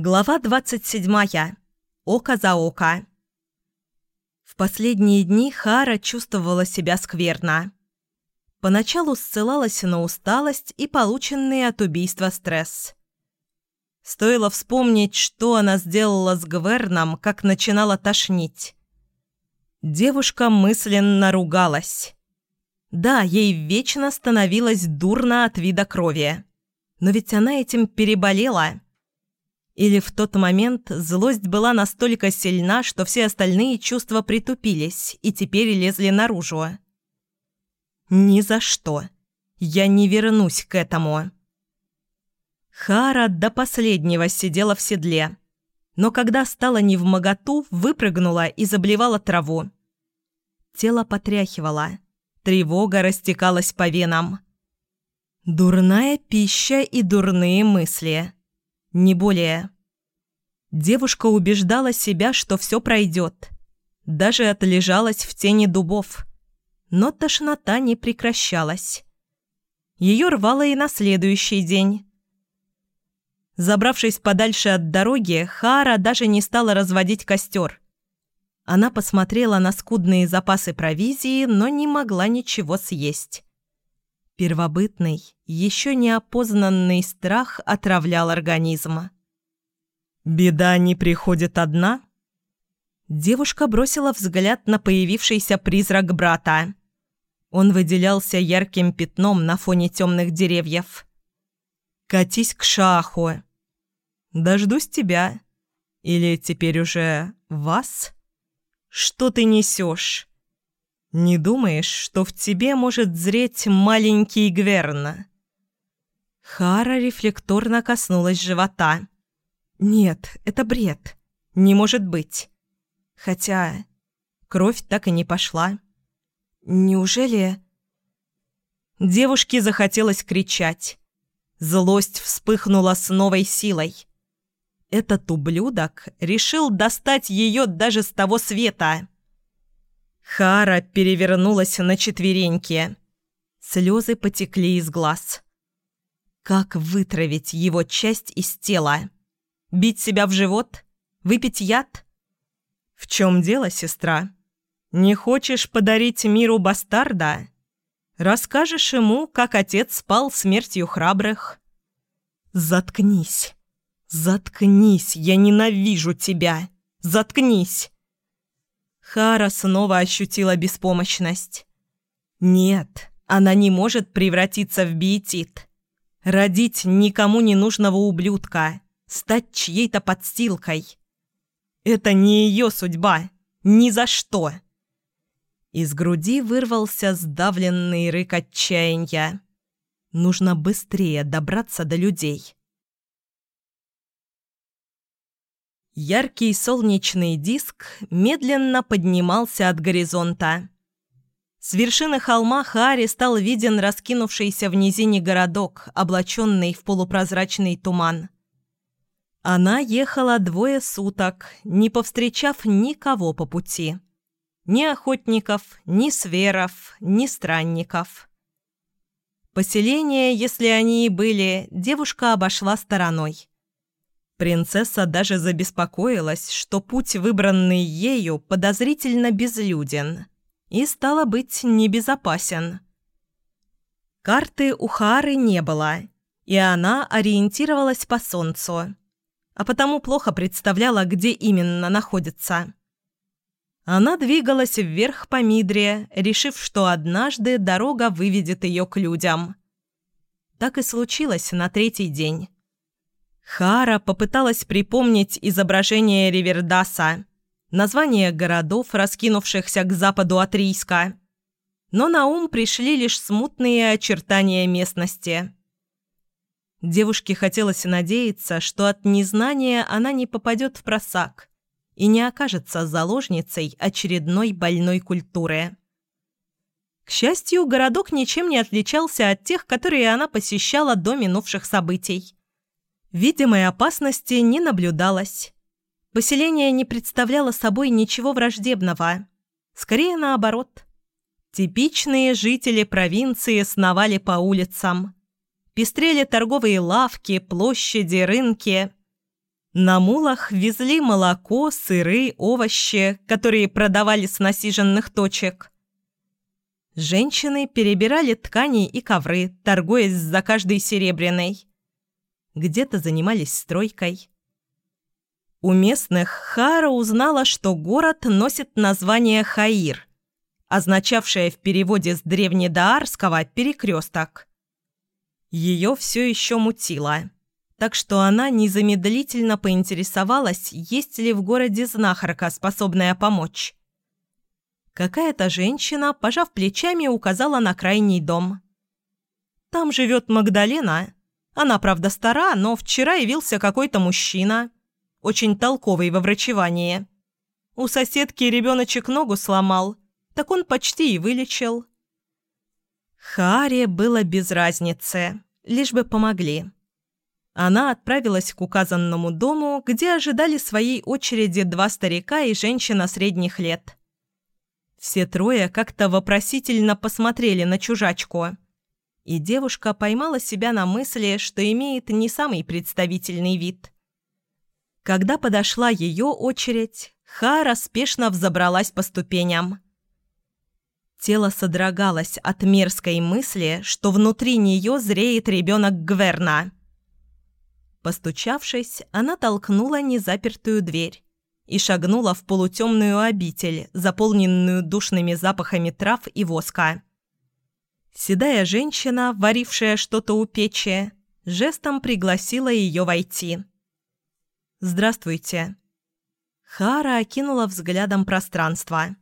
Глава 27. Око за око. В последние дни Хара чувствовала себя скверно. Поначалу ссылалась на усталость и полученный от убийства стресс. Стоило вспомнить, что она сделала с Гверном, как начинала тошнить. Девушка мысленно ругалась. Да, ей вечно становилось дурно от вида крови. Но ведь она этим переболела – или в тот момент злость была настолько сильна, что все остальные чувства притупились и теперь лезли наружу. «Ни за что. Я не вернусь к этому». Хара до последнего сидела в седле, но когда стала невмоготу, выпрыгнула и заблевала траву. Тело потряхивало, тревога растекалась по венам. Дурная пища и дурные мысли – не более. Девушка убеждала себя, что все пройдет. Даже отлежалась в тени дубов. Но тошнота не прекращалась. Ее рвало и на следующий день. Забравшись подальше от дороги, Хара даже не стала разводить костер. Она посмотрела на скудные запасы провизии, но не могла ничего съесть. Первобытный, еще не опознанный страх отравлял организм. «Беда не приходит одна?» Девушка бросила взгляд на появившийся призрак брата. Он выделялся ярким пятном на фоне темных деревьев. «Катись к шаху!» «Дождусь тебя. Или теперь уже вас?» «Что ты несешь?» Не думаешь, что в тебе может зреть маленький Гверна?» Хара рефлекторно коснулась живота. «Нет, это бред. Не может быть. Хотя кровь так и не пошла. Неужели...» Девушке захотелось кричать. Злость вспыхнула с новой силой. Этот ублюдок решил достать ее даже с того света. Хара перевернулась на четвереньки. Слезы потекли из глаз. Как вытравить его часть из тела? Бить себя в живот? Выпить яд? В чем дело, сестра? Не хочешь подарить миру бастарда? Расскажешь ему, как отец спал смертью храбрых? Заткнись. Заткнись, я ненавижу тебя. Заткнись. Хара снова ощутила беспомощность. Нет, она не может превратиться в биетит. Родить никому не нужного ублюдка, стать чьей-то подстилкой. Это не ее судьба. Ни за что. Из груди вырвался сдавленный рык отчаяния. Нужно быстрее добраться до людей. Яркий солнечный диск медленно поднимался от горизонта. С вершины холма Хари стал виден раскинувшийся в низине городок, облаченный в полупрозрачный туман. Она ехала двое суток, не повстречав никого по пути. Ни охотников, ни сверов, ни странников. Поселения, если они и были, девушка обошла стороной. Принцесса даже забеспокоилась, что путь, выбранный ею, подозрительно безлюден и, стало быть, небезопасен. Карты у Хары не было, и она ориентировалась по солнцу, а потому плохо представляла, где именно находится. Она двигалась вверх по Мидре, решив, что однажды дорога выведет ее к людям. Так и случилось на третий день. Хара попыталась припомнить изображение Ривердаса, названия городов, раскинувшихся к западу от Рийска. Но на ум пришли лишь смутные очертания местности. Девушке хотелось надеяться, что от незнания она не попадет в просак и не окажется заложницей очередной больной культуры. К счастью, городок ничем не отличался от тех, которые она посещала до минувших событий. Видимой опасности не наблюдалось. Поселение не представляло собой ничего враждебного. Скорее наоборот. Типичные жители провинции сновали по улицам. Пестрели торговые лавки, площади, рынки. На мулах везли молоко, сыры, овощи, которые продавали с насиженных точек. Женщины перебирали ткани и ковры, торгуясь за каждой серебряной. Где-то занимались стройкой. У местных Хара узнала, что город носит название Хаир, означавшее в переводе с древнедаарского «перекресток». Ее все еще мутило так что она незамедлительно поинтересовалась, есть ли в городе знахарка, способная помочь. Какая-то женщина, пожав плечами, указала на крайний дом. «Там живет Магдалена. Она, правда, стара, но вчера явился какой-то мужчина, очень толковый во врачевании. У соседки ребеночек ногу сломал, так он почти и вылечил». Харе было без разницы, лишь бы помогли она отправилась к указанному дому, где ожидали своей очереди два старика и женщина средних лет. Все трое как-то вопросительно посмотрели на чужачку, и девушка поймала себя на мысли, что имеет не самый представительный вид. Когда подошла ее очередь, Хара спешно взобралась по ступеням. Тело содрогалось от мерзкой мысли, что внутри нее зреет ребенок Гверна – Постучавшись, она толкнула незапертую дверь и шагнула в полутемную обитель, заполненную душными запахами трав и воска. Седая женщина, варившая что-то у печи, жестом пригласила ее войти. «Здравствуйте». Хара окинула взглядом пространство.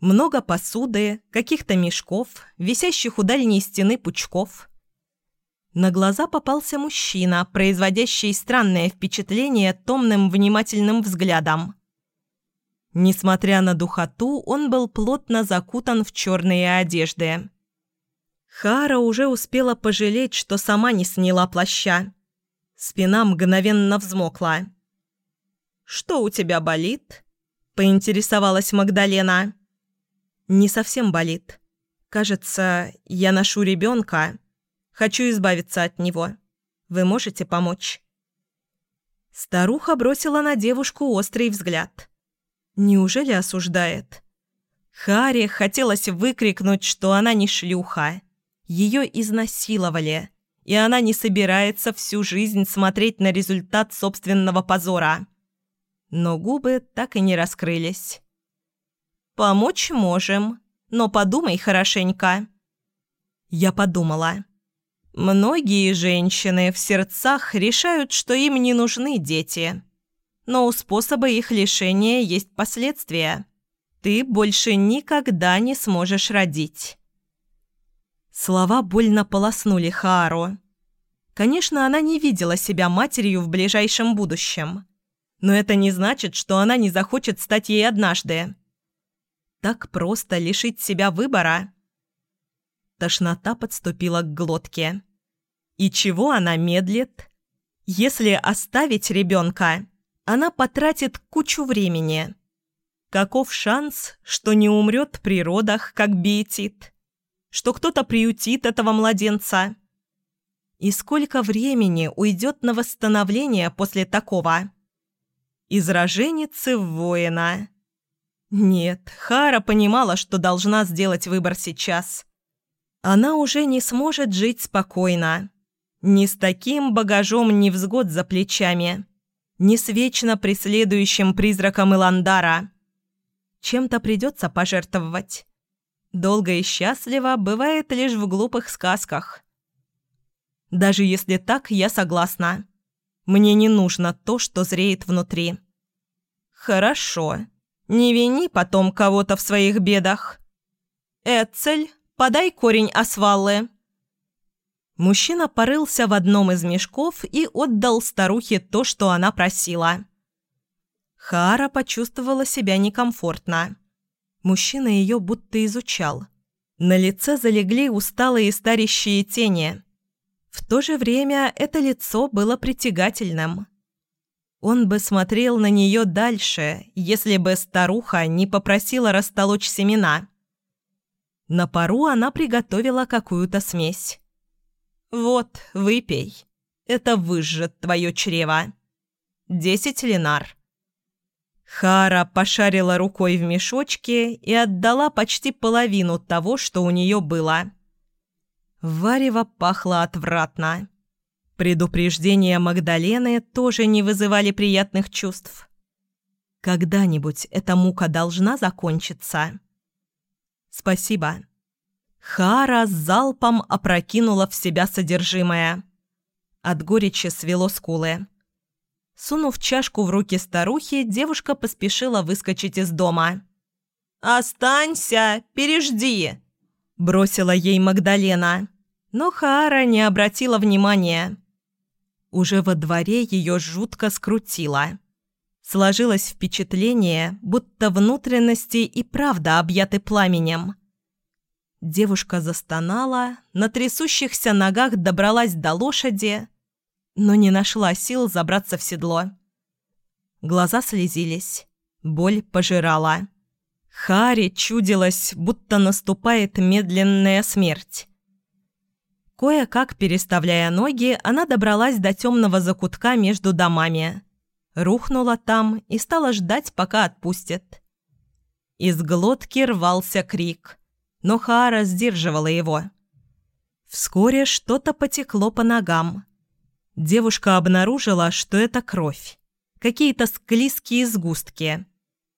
Много посуды, каких-то мешков, висящих у дальней стены пучков – на глаза попался мужчина, производящий странное впечатление томным внимательным взглядом. Несмотря на духоту, он был плотно закутан в черные одежды. Хара уже успела пожалеть, что сама не сняла плаща. Спина мгновенно взмокла. «Что у тебя болит?» – поинтересовалась Магдалена. «Не совсем болит. Кажется, я ношу ребенка». Хочу избавиться от него. Вы можете помочь?» Старуха бросила на девушку острый взгляд. Неужели осуждает? Харе хотелось выкрикнуть, что она не шлюха. Ее изнасиловали, и она не собирается всю жизнь смотреть на результат собственного позора. Но губы так и не раскрылись. «Помочь можем, но подумай хорошенько». Я подумала. Многие женщины в сердцах решают, что им не нужны дети. Но у способа их лишения есть последствия. Ты больше никогда не сможешь родить. Слова больно полоснули Хаару. Конечно, она не видела себя матерью в ближайшем будущем. Но это не значит, что она не захочет стать ей однажды. Так просто лишить себя выбора – Тошнота подступила к глотке. И чего она медлит? Если оставить ребенка, она потратит кучу времени. Каков шанс, что не умрет при родах, как биетит? Что кто-то приютит этого младенца? И сколько времени уйдет на восстановление после такого? Из роженицы воина. Нет, Хара понимала, что должна сделать выбор сейчас – она уже не сможет жить спокойно. Не с таким багажом невзгод за плечами, не с вечно преследующим призраком Иландара. Чем-то придется пожертвовать. Долго и счастливо бывает лишь в глупых сказках. Даже если так, я согласна. Мне не нужно то, что зреет внутри. Хорошо. Не вини потом кого-то в своих бедах. Эцель Подай корень асваллы». Мужчина порылся в одном из мешков и отдал старухе то, что она просила. Хара почувствовала себя некомфортно. Мужчина ее будто изучал. На лице залегли усталые старящие тени. В то же время это лицо было притягательным. Он бы смотрел на нее дальше, если бы старуха не попросила растолочь семена. На пару она приготовила какую-то смесь. «Вот, выпей. Это выжжет твое чрево. десять линар». Хара пошарила рукой в мешочке и отдала почти половину того, что у нее было. Варево пахло отвратно. Предупреждения Магдалены тоже не вызывали приятных чувств. Когда-нибудь эта мука должна закончиться. «Спасибо». Хара залпом опрокинула в себя содержимое. От горечи свело скулы. Сунув чашку в руки старухи, девушка поспешила выскочить из дома. «Останься! Пережди!» – бросила ей Магдалена. Но Хаара не обратила внимания. Уже во дворе ее жутко скрутило. Сложилось впечатление, будто внутренности и правда объяты пламенем. Девушка застонала, на трясущихся ногах добралась до лошади – но не нашла сил забраться в седло. Глаза слезились, боль пожирала. Хари чудилось, будто наступает медленная смерть. Кое-как переставляя ноги, она добралась до темного закутка между домами. Рухнула там и стала ждать, пока отпустят. Из глотки рвался крик, но Хаара сдерживала его. Вскоре что-то потекло по ногам девушка обнаружила, что это кровь, какие-то склизкие сгустки,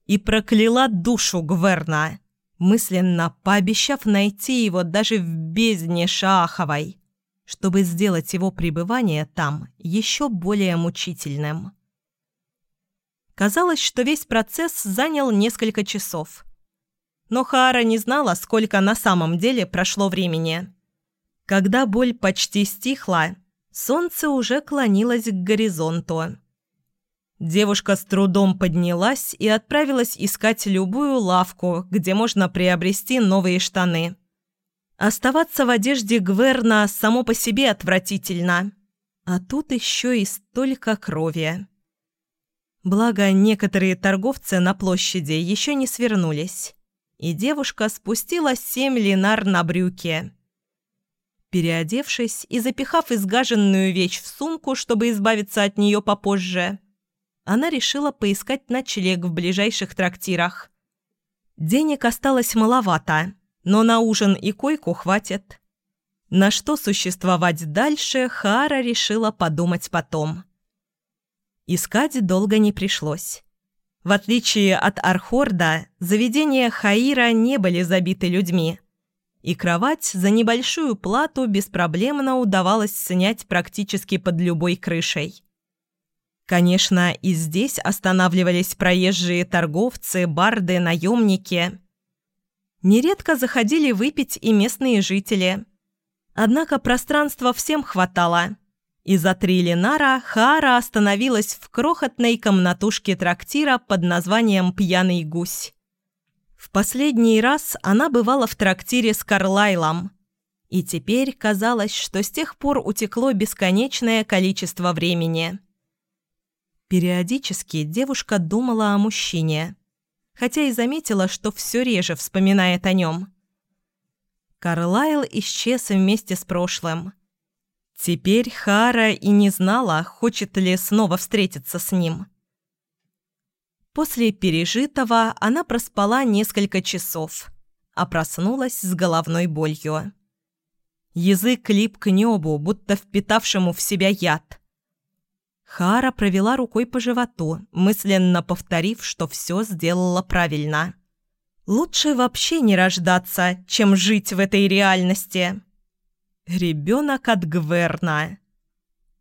и прокляла душу Гверна, мысленно пообещав найти его даже в бездне Шааховой, чтобы сделать его пребывание там еще более мучительным. Казалось, что весь процесс занял несколько часов. Но Хаара не знала, сколько на самом деле прошло времени. Когда боль почти стихла, Солнце уже клонилось к горизонту. Девушка с трудом поднялась и отправилась искать любую лавку, где можно приобрести новые штаны. Оставаться в одежде Гверна само по себе отвратительно. А тут еще и столько крови. Благо, некоторые торговцы на площади еще не свернулись, и девушка спустила семь линар на брюки. Переодевшись и запихав изгаженную вещь в сумку, чтобы избавиться от нее попозже, она решила поискать ночлег в ближайших трактирах. Денег осталось маловато, но на ужин и койку хватит. На что существовать дальше, Хара решила подумать потом. Искать долго не пришлось. В отличие от Архорда, заведения Хаира не были забиты людьми – и кровать за небольшую плату беспроблемно удавалось снять практически под любой крышей. Конечно, и здесь останавливались проезжие торговцы, барды, наемники. Нередко заходили выпить и местные жители. Однако пространства всем хватало. И за три линара Хара остановилась в крохотной комнатушке трактира под названием «Пьяный гусь». В последний раз она бывала в трактире с Карлайлом. И теперь казалось, что с тех пор утекло бесконечное количество времени. Периодически девушка думала о мужчине, хотя и заметила, что все реже вспоминает о нем. Карлайл исчез вместе с прошлым. Теперь Хара и не знала, хочет ли снова встретиться с ним. После пережитого она проспала несколько часов, а проснулась с головной болью. Язык лип к небу, будто впитавшему в себя яд. Хара провела рукой по животу, мысленно повторив, что все сделала правильно. «Лучше вообще не рождаться, чем жить в этой реальности». Ребенок от Гверна.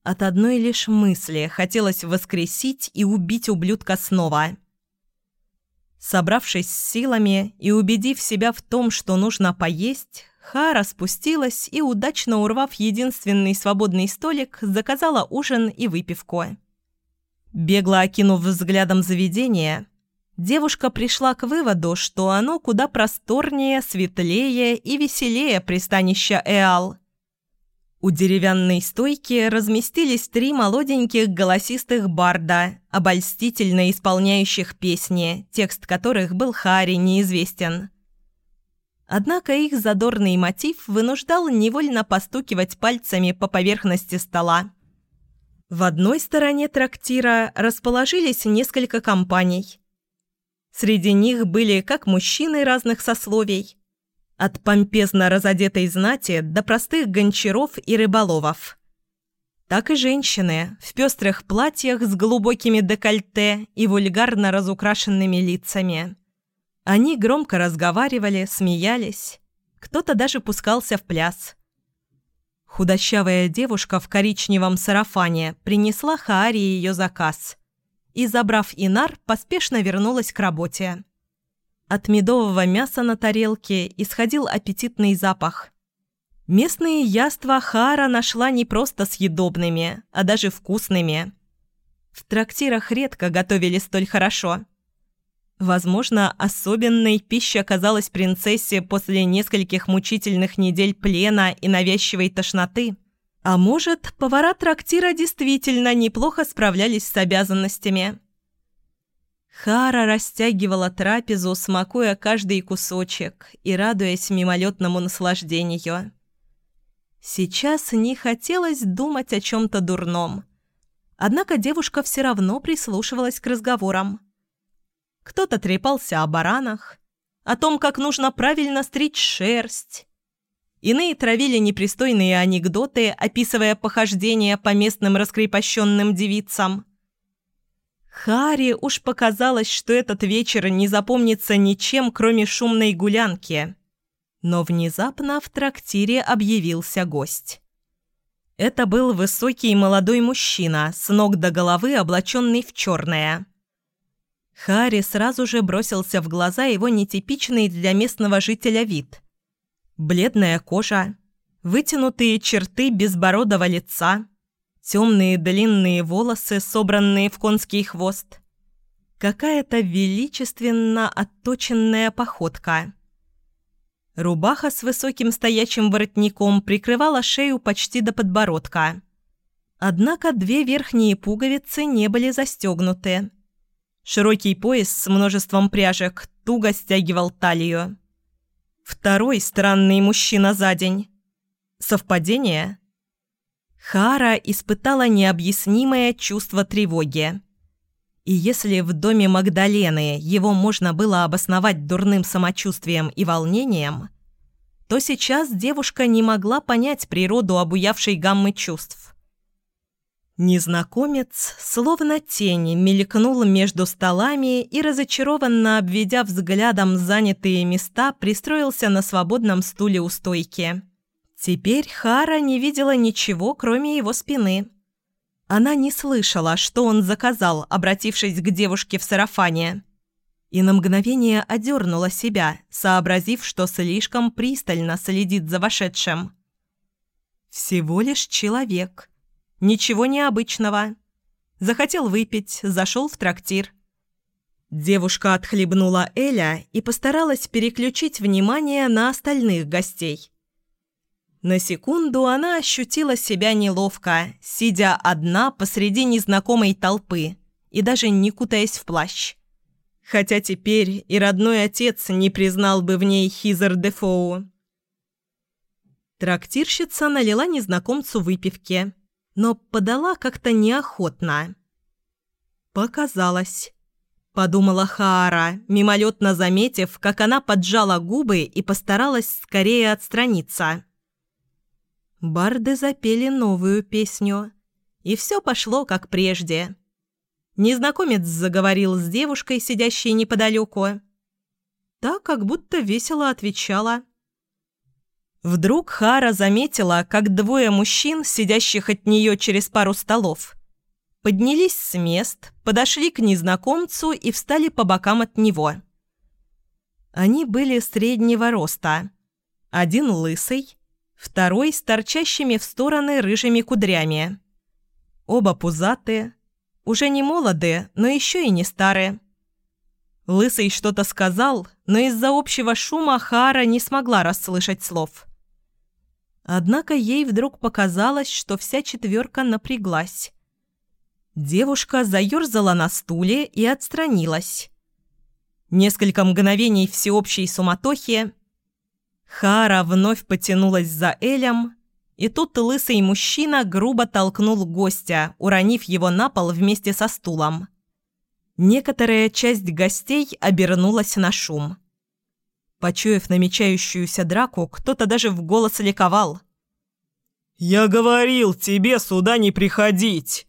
От одной лишь мысли хотелось воскресить и убить ублюдка снова. Собравшись с силами и убедив себя в том, что нужно поесть, Хара спустилась и, удачно урвав единственный свободный столик, заказала ужин и выпивку. Бегло окинув взглядом заведение, девушка пришла к выводу, что оно куда просторнее, светлее и веселее пристанища Эал. У деревянной стойки разместились три молоденьких голосистых барда, обольстительно исполняющих песни, текст которых был Хари неизвестен. Однако их задорный мотив вынуждал невольно постукивать пальцами по поверхности стола. В одной стороне трактира расположились несколько компаний. Среди них были как мужчины разных сословий, от помпезно разодетой знати до простых гончаров и рыболовов, так и женщины в пестрых платьях с глубокими декольте и вульгарно разукрашенными лицами. Они громко разговаривали, смеялись, кто-то даже пускался в пляс – Худощавая девушка в коричневом сарафане принесла Хааре ее заказ и, забрав Инар, поспешно вернулась к работе. От медового мяса на тарелке исходил аппетитный запах. Местные яства Хара нашла не просто съедобными, а даже вкусными. В трактирах редко готовили столь хорошо. Возможно, особенной пища казалась принцессе после нескольких мучительных недель плена и навязчивой тошноты. А может, повара трактира действительно неплохо справлялись с обязанностями. Хара растягивала трапезу, смакуя каждый кусочек и радуясь мимолетному наслаждению. Сейчас не хотелось думать о чем-то дурном. Однако девушка все равно прислушивалась к разговорам. Кто-то трепался о баранах, о том, как нужно правильно стричь шерсть. Иные травили непристойные анекдоты, описывая похождения по местным раскрепощенным девицам. Хари уж показалось, что этот вечер не запомнится ничем, кроме шумной гулянки. Но внезапно в трактире объявился гость. Это был высокий молодой мужчина, с ног до головы облаченный в черное. Харри сразу же бросился в глаза его нетипичный для местного жителя вид. Бледная кожа, вытянутые черты безбородого лица, темные длинные волосы, собранные в конский хвост. Какая-то величественно отточенная походка. Рубаха с высоким стоячим воротником прикрывала шею почти до подбородка. Однако две верхние пуговицы не были застегнуты Широкий пояс с множеством пряжек туго стягивал талию. Второй странный мужчина за день. Совпадение? Хара испытала необъяснимое чувство тревоги. И если в доме Магдалены его можно было обосновать дурным самочувствием и волнением, то сейчас девушка не могла понять природу обуявшей гаммы чувств. Незнакомец, словно тень, мелькнул между столами и, разочарованно обведя взглядом занятые места, пристроился на свободном стуле у стойки. Теперь Хара не видела ничего, кроме его спины. Она не слышала, что он заказал, обратившись к девушке в сарафане. И на мгновение одернула себя, сообразив, что слишком пристально следит за вошедшим. «Всего лишь человек», Ничего необычного. Захотел выпить, зашел в трактир. Девушка отхлебнула Эля и постаралась переключить внимание на остальных гостей. На секунду она ощутила себя неловко, сидя одна посреди незнакомой толпы и даже не кутаясь в плащ. Хотя теперь и родной отец не признал бы в ней Хизер Дефоу. Трактирщица налила незнакомцу выпивки – но подала как-то неохотно. «Показалось», — подумала Хаара, мимолетно заметив, как она поджала губы и постаралась скорее отстраниться. Барды запели новую песню, и все пошло как прежде. Незнакомец заговорил с девушкой, сидящей неподалеку. Та как будто весело отвечала – Вдруг Хара заметила, как двое мужчин, сидящих от нее через пару столов, поднялись с мест, подошли к незнакомцу и встали по бокам от него. Они были среднего роста. Один лысый, второй с торчащими в стороны рыжими кудрями. Оба пузатые, уже не молодые, но еще и не старые. Лысый что-то сказал, но из-за общего шума Хара не смогла расслышать слов. Однако ей вдруг показалось, что вся четверка напряглась. Девушка заерзала на стуле и отстранилась. Несколько мгновений всеобщей суматохи. Хара вновь потянулась за Элем И тут лысый мужчина грубо толкнул гостя, уронив его на пол вместе со стулом. Некоторая часть гостей обернулась на шум. Почуяв намечающуюся драку, кто-то даже в голос ликовал. «Я говорил тебе сюда не приходить!»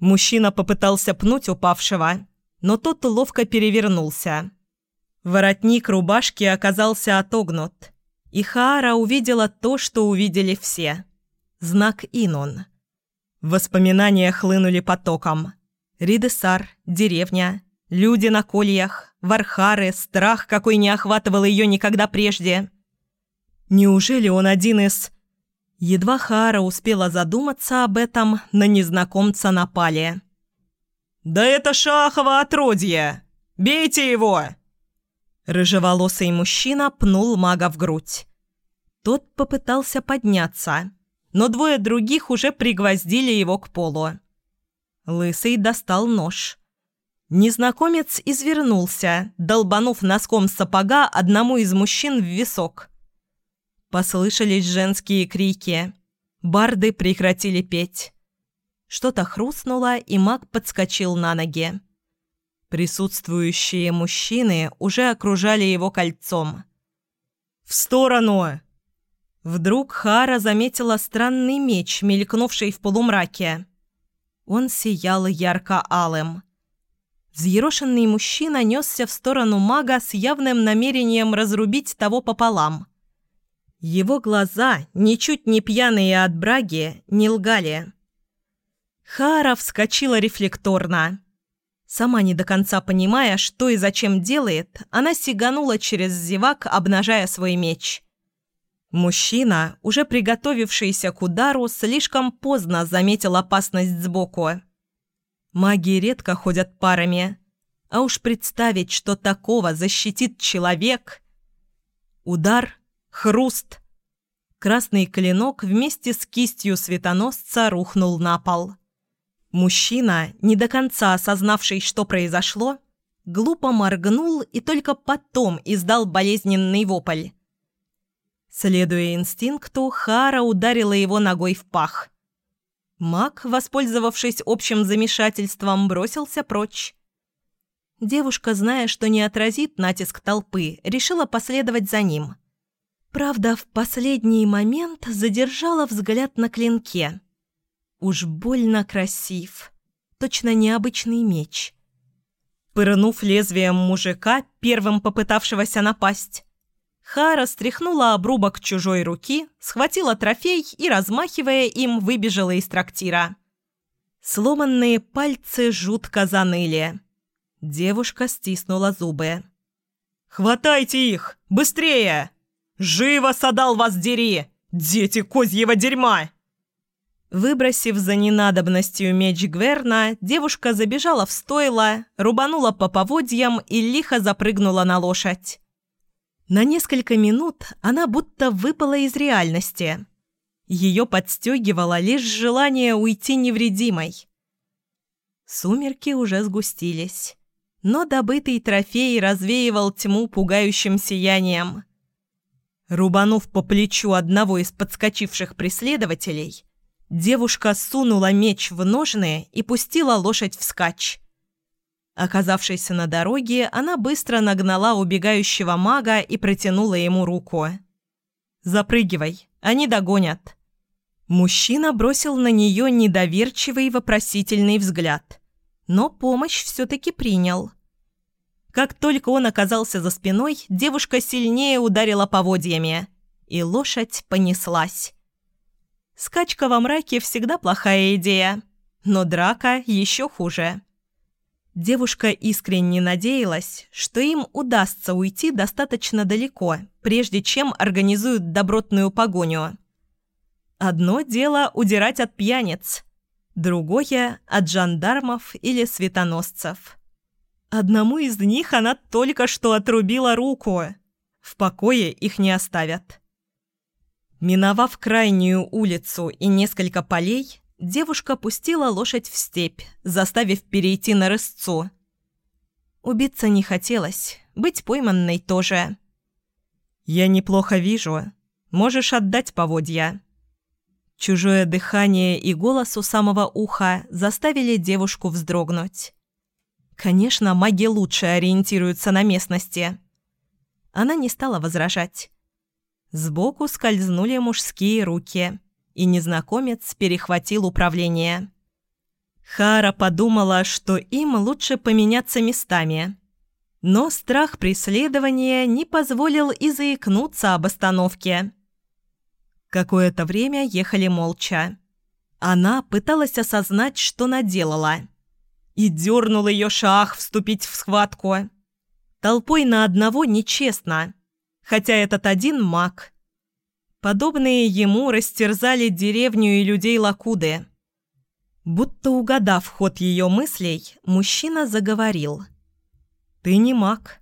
Мужчина попытался пнуть упавшего, но тот ловко перевернулся. Воротник рубашки оказался отогнут, и Хаара увидела то, что увидели все. Знак Инон. Воспоминания хлынули потоком. Ридесар, деревня, люди на кольях, вархары, страх, какой не охватывал ее никогда прежде. Неужели он один из... Едва Хаара успела задуматься об этом, на незнакомца напали. «Да это Шахова отродье! Бейте его!» Рыжеволосый мужчина пнул мага в грудь. Тот попытался подняться, но двое других уже пригвоздили его к полу. Лысый достал нож. Незнакомец извернулся, долбанув носком сапога одному из мужчин в висок. Послышались женские крики. Барды прекратили петь. Что-то хрустнуло, и маг подскочил на ноги. Присутствующие мужчины уже окружали его кольцом. «В сторону!» Вдруг Хара заметила странный меч, мелькнувший в полумраке. Он сиял ярко-алым. Взъерошенный мужчина несся в сторону мага с явным намерением разрубить того пополам. Его глаза, ничуть не пьяные от браги, не лгали. Хара вскочила рефлекторно. Сама не до конца понимая, что и зачем делает, она сиганула через зевак, обнажая свой меч. Мужчина, уже приготовившийся к удару, слишком поздно заметил опасность сбоку. Маги редко ходят парами, а уж представить, что такого защитит человек... Удар, хруст. Красный клинок вместе с кистью светоносца рухнул на пол. Мужчина, не до конца осознавший, что произошло, глупо моргнул и только потом издал болезненный вопль. Следуя инстинкту, Хара ударила его ногой в пах. Маг, воспользовавшись общим замешательством, бросился прочь. Девушка, зная, что не отразит натиск толпы, решила последовать за ним. Правда, в последний момент задержала взгляд на клинке – Уж больно красив. Точно необычный меч. Пырнув лезвием мужика, первым попытавшегося напасть, Хара стряхнула обрубок чужой руки, схватила трофей и, размахивая им, выбежала из трактира. Сломанные пальцы жутко заныли. Девушка стиснула зубы. «Хватайте их! Быстрее! Живо, садал вас дери! Дети козьего дерьма!» Выбросив за ненадобностью меч Гверна, девушка забежала в стойло, рубанула по поводьям и лихо запрыгнула на лошадь. На несколько минут она будто выпала из реальности. Ее подстегивало лишь желание уйти невредимой. Сумерки уже сгустились, но добытый трофей развеивал тьму пугающим сиянием. Рубанув по плечу одного из подскочивших преследователей, Девушка сунула меч в ножны и пустила лошадь вскачь. Оказавшись на дороге, она быстро нагнала убегающего мага и протянула ему руку. «Запрыгивай, они догонят». Мужчина бросил на нее недоверчивый вопросительный взгляд, но помощь все-таки принял. Как только он оказался за спиной, девушка сильнее ударила поводьями, и лошадь понеслась. Скачка во мраке всегда плохая идея, но драка еще хуже. Девушка искренне надеялась, что им удастся уйти достаточно далеко, прежде чем организуют добротную погоню. Одно дело удирать от пьяниц, другое – от жандармов или светоносцев. Одному из них она только что отрубила руку. В покое их не оставят. Миновав крайнюю улицу и несколько полей, девушка пустила лошадь в степь, заставив перейти на рысцу. Убиться не хотелось, быть пойманной тоже. «Я неплохо вижу. Можешь отдать поводья». Чужое дыхание и голос у самого уха заставили девушку вздрогнуть. Конечно, маги лучше ориентируются на местности. Она не стала возражать. Сбоку скользнули мужские руки, и незнакомец перехватил управление. Хара подумала, что им лучше поменяться местами. Но страх преследования не позволил и заикнуться об остановке. Какое-то время ехали молча. Она пыталась осознать, что наделала. И дернул ее шах вступить в схватку. Толпой на одного нечестно, хотя этот один маг. Подобные ему растерзали деревню и людей Лакуды. Будто угадав ход ее мыслей, мужчина заговорил. «Ты не маг,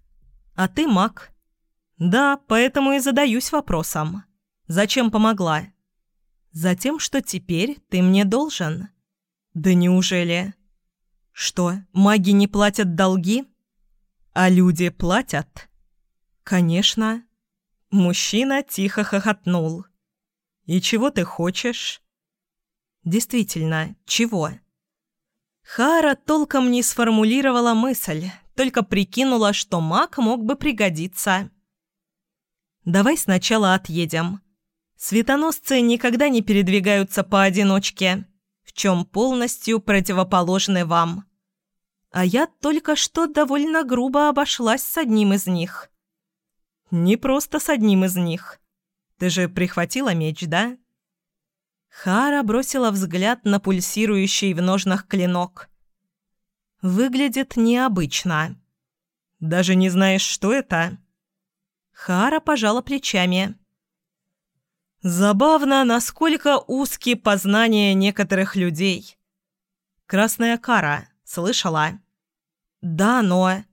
а ты маг. Да, поэтому и задаюсь вопросом. Зачем помогла?» «Затем, что теперь ты мне должен». «Да неужели?» «Что, маги не платят долги?» «А люди платят?» «Конечно». Мужчина тихо хохотнул. «И чего ты хочешь?» «Действительно, чего?» Хара толком не сформулировала мысль, только прикинула, что маг мог бы пригодиться. «Давай сначала отъедем. Светоносцы никогда не передвигаются поодиночке, в чем полностью противоположны вам. А я только что довольно грубо обошлась с одним из них. Не просто с одним из них. Ты же прихватила меч, да?» Хара бросила взгляд на пульсирующий в ножнах клинок. «Выглядит необычно. Даже не знаешь, что это?» Хара пожала плечами. Забавно, насколько узкие познания некоторых людей. Красная кара, слышала? Да, но...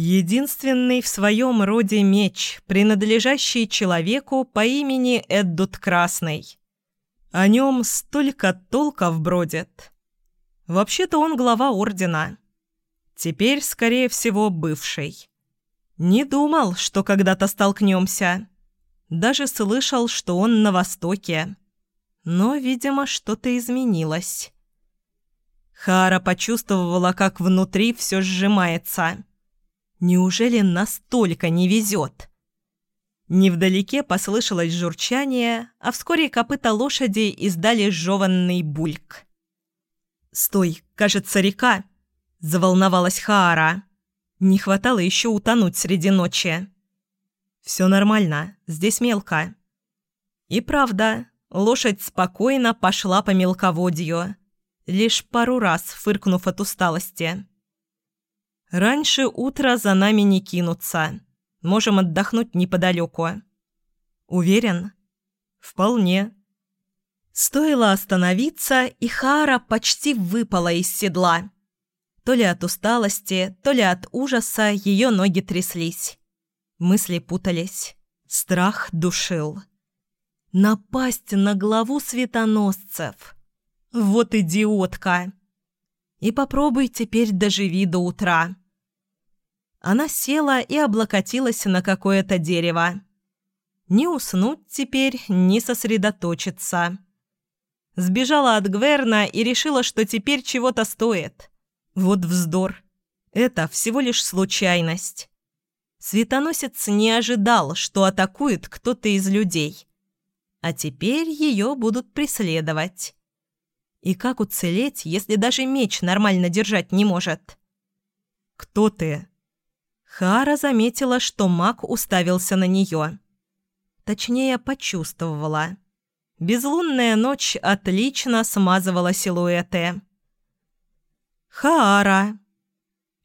Единственный в своем роде меч, принадлежащий человеку по имени Эддут Красный. О нем столько толков бродит. Вообще-то он глава ордена. Теперь, скорее всего, бывший. Не думал, что когда-то столкнемся. Даже слышал, что он на Востоке. Но, видимо, что-то изменилось. Хара почувствовала, как внутри все сжимается. Неужели настолько не везет? Невдалеке послышалось журчание, а вскоре копыта лошади издали жеванный бульк. «Стой, кажется, река!» – заволновалась Хаара. Не хватало еще утонуть среди ночи. «Все нормально, здесь мелко». И правда, лошадь спокойно пошла по мелководью, лишь пару раз фыркнув от усталости. «Раньше утра за нами не кинутся. Можем отдохнуть неподалеку». «Уверен?» «Вполне». Стоило остановиться, и Хара почти выпала из седла. То ли от усталости, то ли от ужаса ее ноги тряслись. Мысли путались. Страх душил. Напасть на главу светоносцев. Вот идиотка. И попробуй теперь доживи до утра. Она села и облокотилась на какое-то дерево. Не уснуть теперь, не сосредоточиться. Сбежала от Гверна и решила, что теперь чего-то стоит. Вот вздор. Это всего лишь случайность. Светоносец не ожидал, что атакует кто-то из людей. А теперь ее будут преследовать. И как уцелеть, если даже меч нормально держать не может? «Кто ты?» Хара заметила, что маг уставился на нее. Точнее, почувствовала. Безлунная ночь отлично смазывала силуэты. «Хаара!»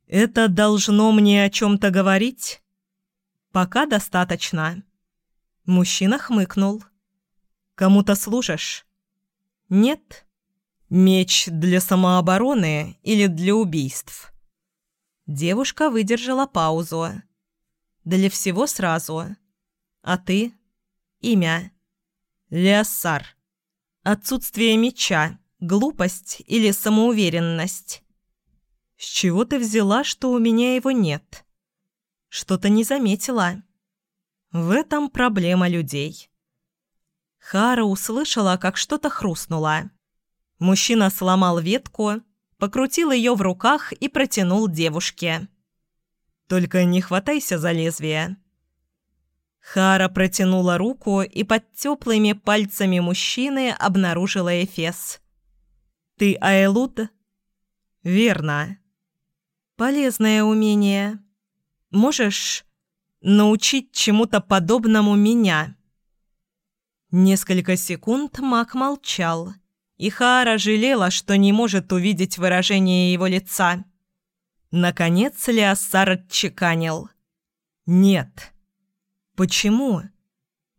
«Это должно мне о чем-то говорить?» «Пока достаточно». Мужчина хмыкнул. «Кому-то служишь?» «Нет». «Меч для самообороны или для убийств?» Девушка выдержала паузу. «Для всего сразу. А ты?» «Имя?» «Леоссар». «Отсутствие меча, глупость или самоуверенность?» «С чего ты взяла, что у меня его нет?» Что-то не заметила. В этом проблема людей. Хара услышала, как что-то хрустнуло. Мужчина сломал ветку, покрутил ее в руках и протянул девушке. «Только не хватайся за лезвие». Хара протянула руку и под теплыми пальцами мужчины обнаружила Эфес. «Ты Айлуд?» «Верно». «Полезное умение. Можешь научить чему-то подобному меня?» Несколько секунд маг молчал, и Хаара жалела, что не может увидеть выражение его лица. Наконец Леоссар отчеканил. «Нет». «Почему?»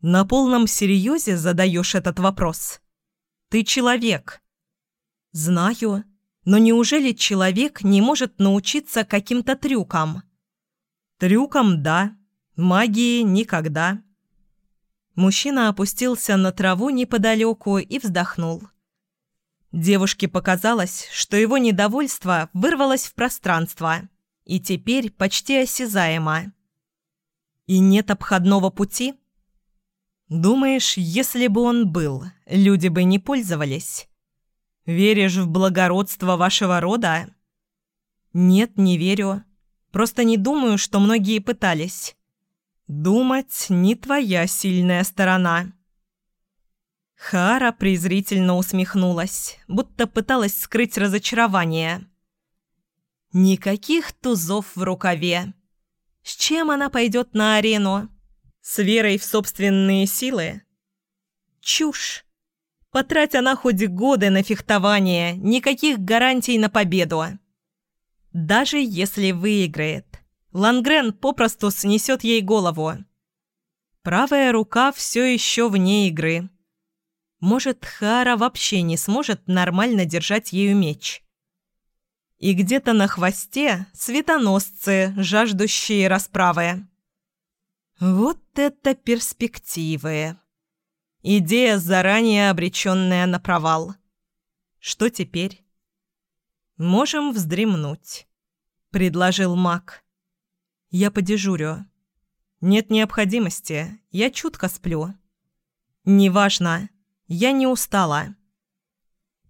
«На полном серьезе задаешь этот вопрос?» «Ты человек». «Знаю, но неужели человек не может научиться каким-то трюкам?» «Трюкам – да, магии – никогда». Мужчина опустился на траву неподалеку и вздохнул. Девушке показалось, что его недовольство вырвалось в пространство и теперь почти осязаемо. «И нет обходного пути?» «Думаешь, если бы он был, люди бы не пользовались? Веришь в благородство вашего рода?» «Нет, не верю. Просто не думаю, что многие пытались». «Думать не твоя сильная сторона». Хара презрительно усмехнулась, будто пыталась скрыть разочарование. «Никаких тузов в рукаве. С чем она пойдет на арену? С верой в собственные силы? Чушь. Потрать она хоть годы на фехтование, никаких гарантий на победу. Даже если выиграет, Лангрен попросту снесет ей голову. Правая рука все еще вне игры. Может, Хара вообще не сможет нормально держать ею меч. И где-то на хвосте светоносцы, жаждущие расправы. Вот это перспективы. Идея, заранее обреченная на провал. Что теперь? «Можем вздремнуть», — предложил маг. Я подежурю. Нет необходимости, я чутко сплю. Неважно, я не устала.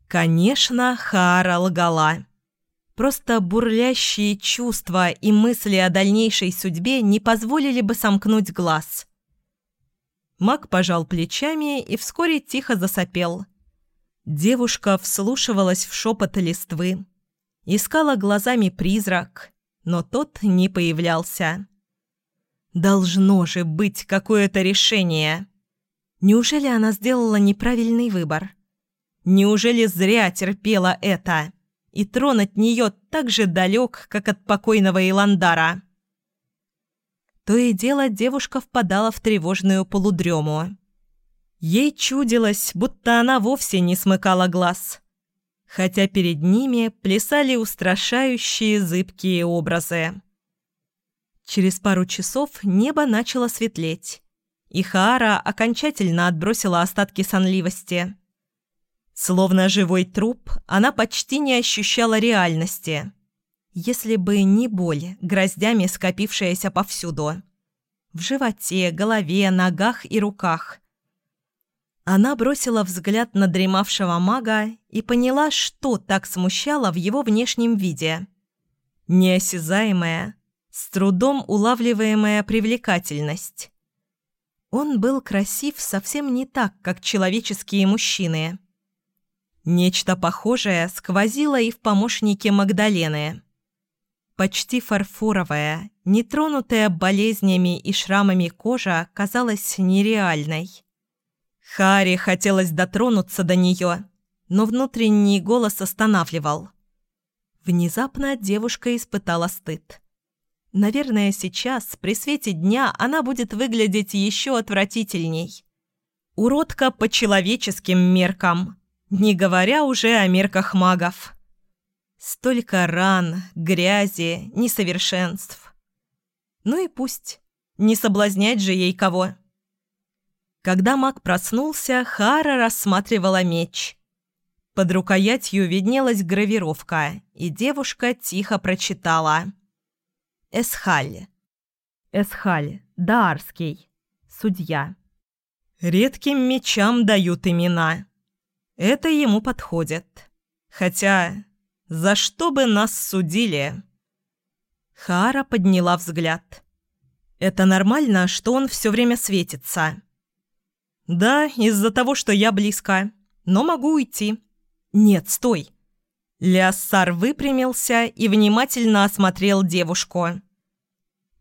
Конечно, Хара лгала. Просто бурлящие чувства и мысли о дальнейшей судьбе не позволили бы сомкнуть глаз. Мак пожал плечами и вскоре тихо засопел. Девушка вслушивалась в шепот листвы, искала глазами призрак, но тот не появлялся. Должно же быть какое-то решение. Неужели она сделала неправильный выбор? Неужели зря терпела это? И трон от нее так же далек, как от покойного Иландара. То и дело девушка впадала в тревожную полудрему. Ей чудилось, будто она вовсе не смыкала глаз хотя перед ними плясали устрашающие зыбкие образы. Через пару часов небо начало светлеть, и Хаара окончательно отбросила остатки сонливости. Словно живой труп, она почти не ощущала реальности. Если бы не боль, гроздями скопившаяся повсюду. В животе, голове, ногах и руках. Она бросила взгляд на дремавшего мага и поняла, что так смущало в его внешнем виде. Неосязаемая, с трудом улавливаемая привлекательность. Он был красив совсем не так, как человеческие мужчины. Нечто похожее сквозило и в помощнике Магдалены. Почти фарфоровая, нетронутая болезнями и шрамами кожа казалась нереальной. Хари хотелось дотронуться до нее, но внутренний голос останавливал. Внезапно девушка испытала стыд. Наверное, сейчас, при свете дня, она будет выглядеть еще отвратительней. Уродка по человеческим меркам, не говоря уже о мерках магов. Столько ран, грязи, несовершенств. Ну и пусть. Не соблазнять же ей кого. Когда маг проснулся, Хара рассматривала меч. Под рукоятью виднелась гравировка, и девушка тихо прочитала. «Эсхаль». «Эсхаль. Даарский. Судья». Редким мечам дают имена. Это ему подходит. Хотя, за что бы нас судили? Хара подняла взгляд. Это нормально, что он все время светится. Да, из-за того, что я близко. Но могу уйти. Нет, стой. Ляссар выпрямился и внимательно осмотрел девушку.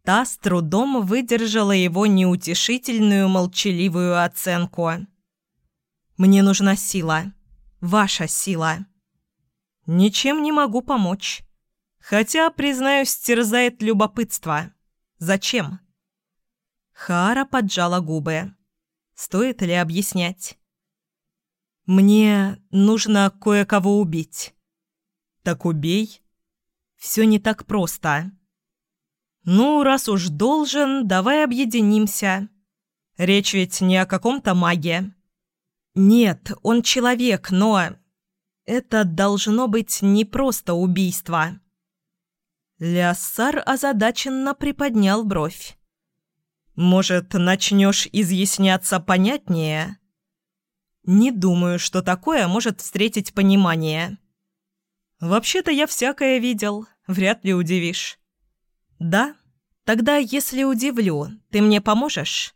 Та с трудом выдержала его неутешительную молчаливую оценку. «Мне нужна сила. Ваша сила. Ничем не могу помочь. Хотя, признаюсь, терзает любопытство. Зачем?» Хара поджала губы. «Стоит ли объяснять?» «Мне нужно кое-кого убить». «Так убей». «Все не так просто». «Ну, раз уж должен, давай объединимся. Речь ведь не о каком-то маге». «Нет, он человек, но...» «Это должно быть не просто убийство». Ляссар озадаченно приподнял бровь. «Может, начнешь изъясняться понятнее?» «Не думаю, что такое может встретить понимание». «Вообще-то я всякое видел, вряд ли удивишь». «Да? Тогда, если удивлю, ты мне поможешь?»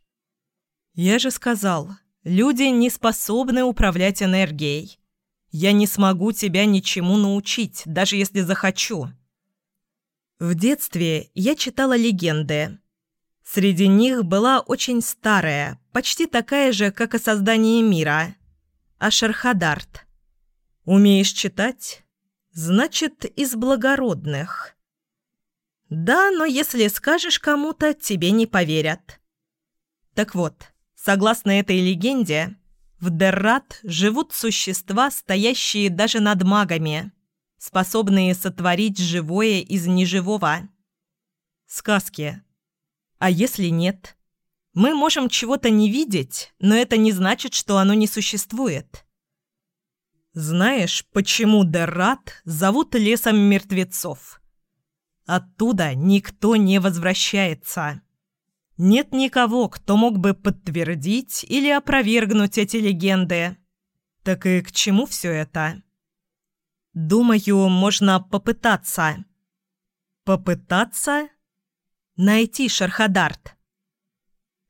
«Я же сказал, люди не способны управлять энергией. Я не смогу тебя ничему научить, даже если захочу». В детстве я читала легенды. Среди них была очень старая, почти такая же, как о создании мира. Ашархадарт. Умеешь читать? Значит, из благородных. Да, но если скажешь кому-то, тебе не поверят. Так вот, согласно этой легенде, в Деррат живут существа, стоящие даже над магами, способные сотворить живое из неживого. Сказки. А если нет? Мы можем чего-то не видеть, но это не значит, что оно не существует. Знаешь, почему Деррат зовут лесом мертвецов? Оттуда никто не возвращается. Нет никого, кто мог бы подтвердить или опровергнуть эти легенды. Так и к чему все это? Думаю, можно попытаться. Попытаться? Найти Шархадарт.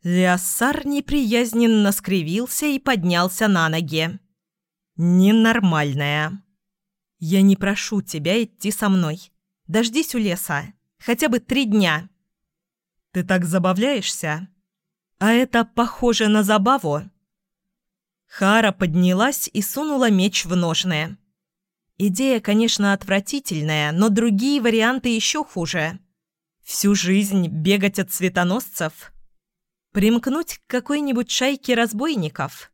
Леоссар неприязненно скривился и поднялся на ноги. «Ненормальная. Я не прошу тебя идти со мной. Дождись у леса. Хотя бы три дня. Ты так забавляешься? А это похоже на забаву?» Хара поднялась и сунула меч в ножны. Идея, конечно, отвратительная, но другие варианты еще хуже. Всю жизнь бегать от светоносцев? Примкнуть к какой-нибудь шайке разбойников?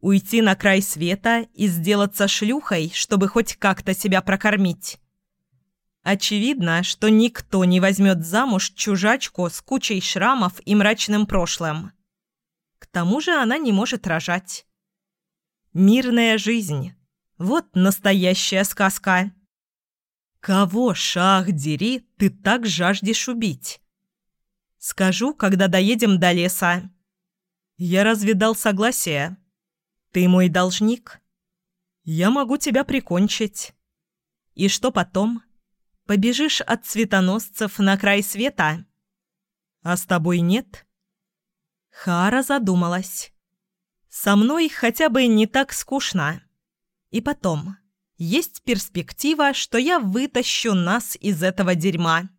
Уйти на край света и сделаться шлюхой, чтобы хоть как-то себя прокормить? Очевидно, что никто не возьмет замуж чужачку с кучей шрамов и мрачным прошлым. К тому же она не может рожать. Мирная жизнь. Вот настоящая сказка. Кого, шах, дери, ты так жаждешь убить? Скажу, когда доедем до леса. Я разве дал согласие? Ты мой должник. Я могу тебя прикончить. И что потом? Побежишь от цветоносцев на край света? А с тобой нет? Хара задумалась. Со мной хотя бы не так скучно. И потом, есть перспектива, что я вытащу нас из этого дерьма.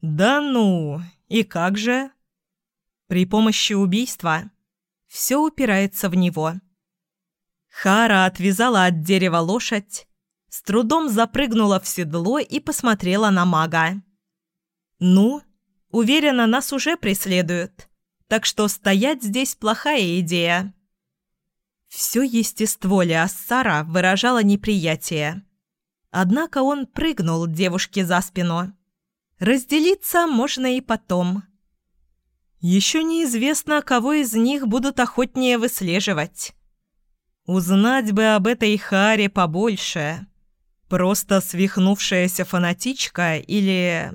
Да ну, и как же? При помощи убийства все упирается в него. Хара отвязала от дерева лошадь, с трудом запрыгнула в седло и посмотрела на мага. «Ну, уверена, нас уже преследуют, так что стоять здесь плохая идея». Все естество Леоссара выражало неприятие. Однако он прыгнул девушке за спину. Разделиться можно и потом. Еще неизвестно, кого из них будут охотнее выслеживать. Узнать бы об этой Харе побольше. Просто свихнувшаяся фанатичка или...